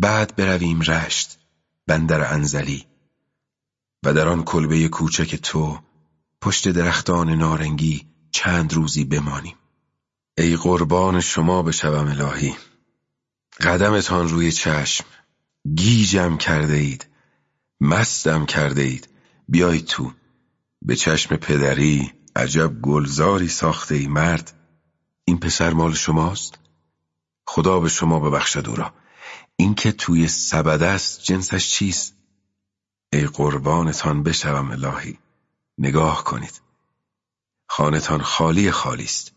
بعد برویم رشت بندر انزلی. و در آن کلبه کوچک تو پشت درختان نارنگی چند روزی بمانیم. ای قربان شما بشوم الهی. قدمتان روی چشم. گیجم کرده اید. مستم کرده اید. بیایید تو. به چشم پدری عجب گلزاری ساخته ای مرد. این پسر مال شماست؟ خدا به شما ببخشد او را. این که توی سبد است جنسش چیست؟ ای قربانتان بشوم الهی نگاه کنید خانتان خالی خالی است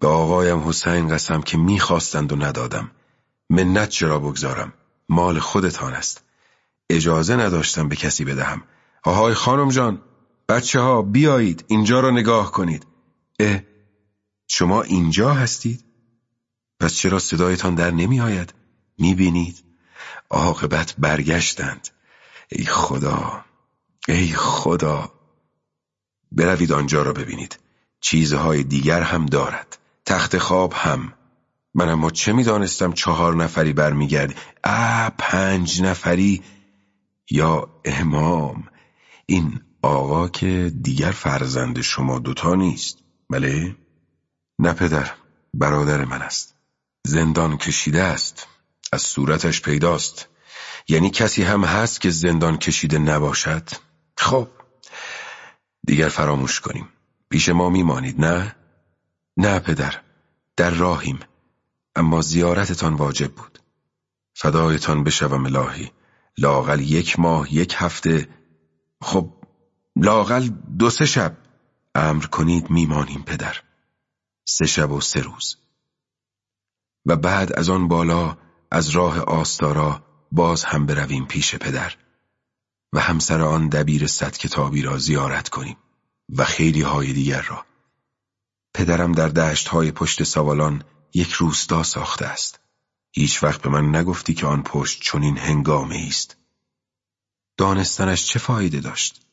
به آقایم حسین قسم که می‌خواستند و ندادم منت چرا بگذارم مال خودتان است اجازه نداشتم به کسی بدهم آهای خانم جان بچه ها بیایید اینجا را نگاه کنید اه شما اینجا هستید؟ پس چرا صدایتان در نمی آید؟ بینید؟ عاقبت برگشتند. ای خدا ای خدا. بروید آنجا را ببینید. چیزهای دیگر هم دارد. تخت خواب هم. من اما چه می‌دانستم چهار نفری برمیگردی اه پنج نفری. یا امام این آقا که دیگر فرزند شما دوتا نیست. بله؟ نه پدر برادر من است. زندان کشیده است. از صورتش پیداست. یعنی کسی هم هست که زندان کشیده نباشد؟ خب دیگر فراموش کنیم. پیش ما میمانید نه؟ نه پدر در راهیم. اما زیارتتان واجب بود. فدایتان بشوم الهی. لاقل یک ماه یک هفته. خب لاقل دو سه شب. امر کنید میمانیم پدر. سه شب و سه روز. و بعد از آن بالا از راه آستارا باز هم برویم پیش پدر و همسر آن دبیر صد کتابی را زیارت کنیم و خیلی های دیگر را. پدرم در دشت های پشت سوالان یک روستا ساخته است. هیچ وقت به من نگفتی که آن پشت چنین هنگامه است. دانستنش چه فایده داشت؟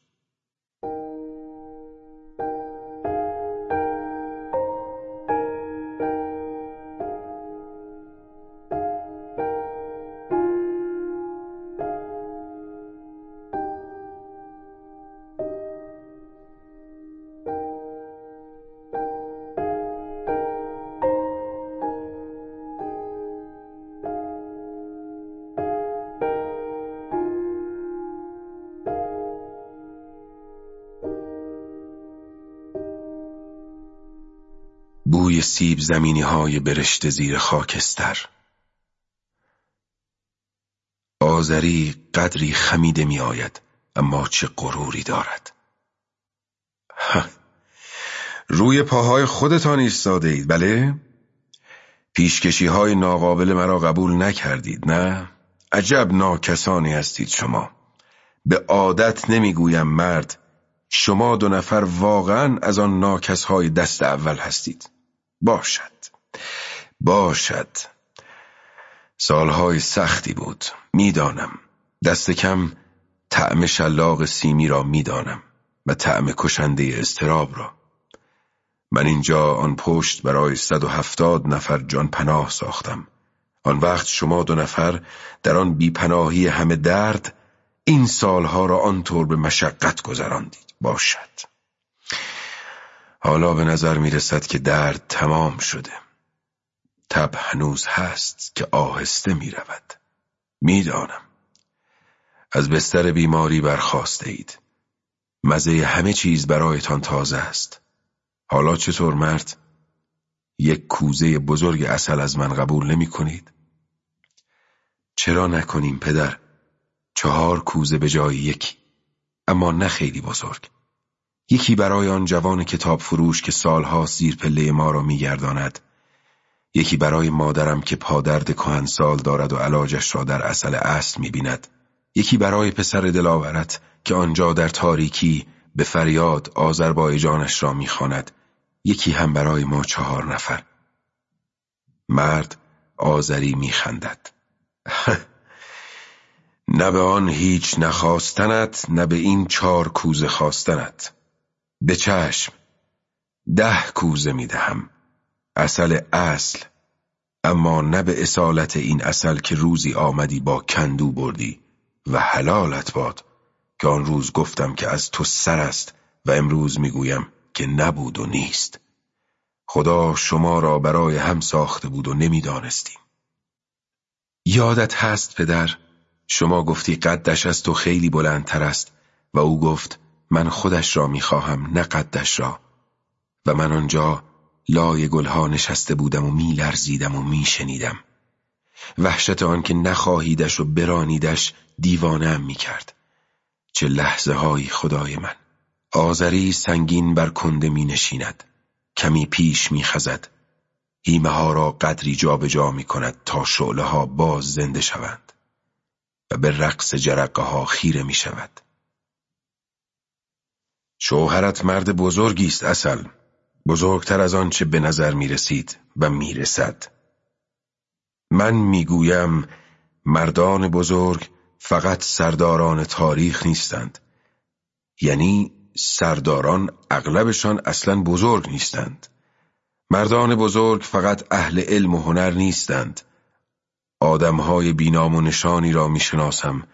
بوی سیب زمینی های برشت زیر خاکستر آذری قدری خمیده می آید اما چه غروری دارد روی پاهای خودتان ایستاده اید بله؟ پیشکشی های ناقابل مرا قبول نکردید نه؟ عجب ناکسانی هستید شما به عادت نمی‌گویم مرد شما دو نفر واقعا از آن ناکس های دست اول هستید باشد. باشد. سالهای سختی بود. می‌دانم. دست کم طعم شلاق سیمی را می‌دانم و طعم کشنده استراب را. من اینجا آن پشت برای صد و هفتاد نفر جان پناه ساختم. آن وقت شما دو نفر در آن بیپناهی همه درد این سالها را آنطور به مشقت گذراندید. باشد. حالا به نظر می رسد که درد تمام شده. تب هنوز هست که آهسته می رود می‌دانم. از بستر بیماری برخواسته اید. مزه همه چیز برایتان تازه است. حالا چطور مرد؟ یک کوزه بزرگ اصل از من قبول نمی کنید؟ چرا نکنیم پدر؟ چهار کوزه به جای یک اما نه خیلی بزرگ. یکی برای آن جوان کتاب فروش که سالها زیر پله ما را میگرداند. یکی برای مادرم که پادرد سال دارد و علاجش را در اصل اصل می‌بیند. یکی برای پسر دلاورت که آنجا در تاریکی به فریاد آذربایجانش را می‌خواند. یکی هم برای ما چهار نفر. مرد آذری میخندد. نه به آن هیچ نخواستنت نه به این چهار کوزه خواستنت. به چشم ده کوزه می دهم. اصل اصل. اما نه به اصالت این اصل که روزی آمدی با کندو بردی و حلالت باد که آن روز گفتم که از تو سر است و امروز می‌گویم که نبود و نیست. خدا شما را برای هم ساخته بود و نمی‌دانستیم. یادت هست پدر شما گفتی قدش از تو خیلی بلندتر است و او گفت من خودش را می‌خواهم نه قدش را. و من آنجا لای گلها نشسته بودم و میلرزیدم و میشنیدم. وحشت آن که نخواهیدش و برانیدش دیوانه می‌کرد. چه لحظه هایی خدای من. آذری سنگین بر کنده می نشیند کمی پیش می خزد هیمه ها را قدری جابجا جا می کند تا شعله ها باز زنده شوند. و به رقص جرقه ها خیره می شود شوهرت مرد بزرگی است اصل بزرگتر از آنچه به نظر می رسید و می رسد من می گویم مردان بزرگ فقط سرداران تاریخ نیستند. یعنی سرداران اغلبشان اصلا بزرگ نیستند. مردان بزرگ فقط اهل علم و هنر نیستند. آدمهای بینام و نشانی را می‌شناسم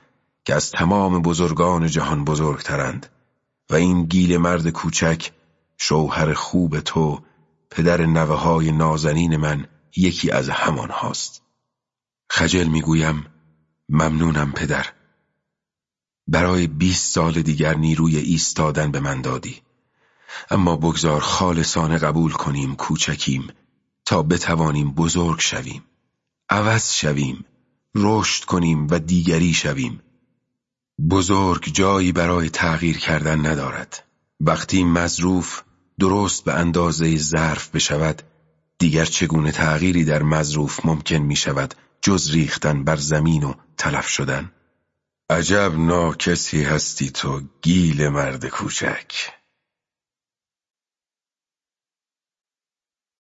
که از تمام بزرگان جهان بزرگترند. و این گیل مرد کوچک شوهر خوب تو پدر نوه های نازنین من یکی از همان هاست. خجل می‌گویم ممنونم پدر. برای بیست سال دیگر نیروی ایستادن به من دادی. اما بگذار خالصانه قبول کنیم کوچکیم تا بتوانیم بزرگ شویم. عوض شویم رشد کنیم و دیگری شویم. بزرگ جایی برای تغییر کردن ندارد. وقتی مظروف درست به اندازه ظرف بشود دیگر چگونه تغییری در مظروف ممکن می شود جز ریختن بر زمین و تلف شدن؟ عجب ناکسی هستی تو گیل مرد کوچک.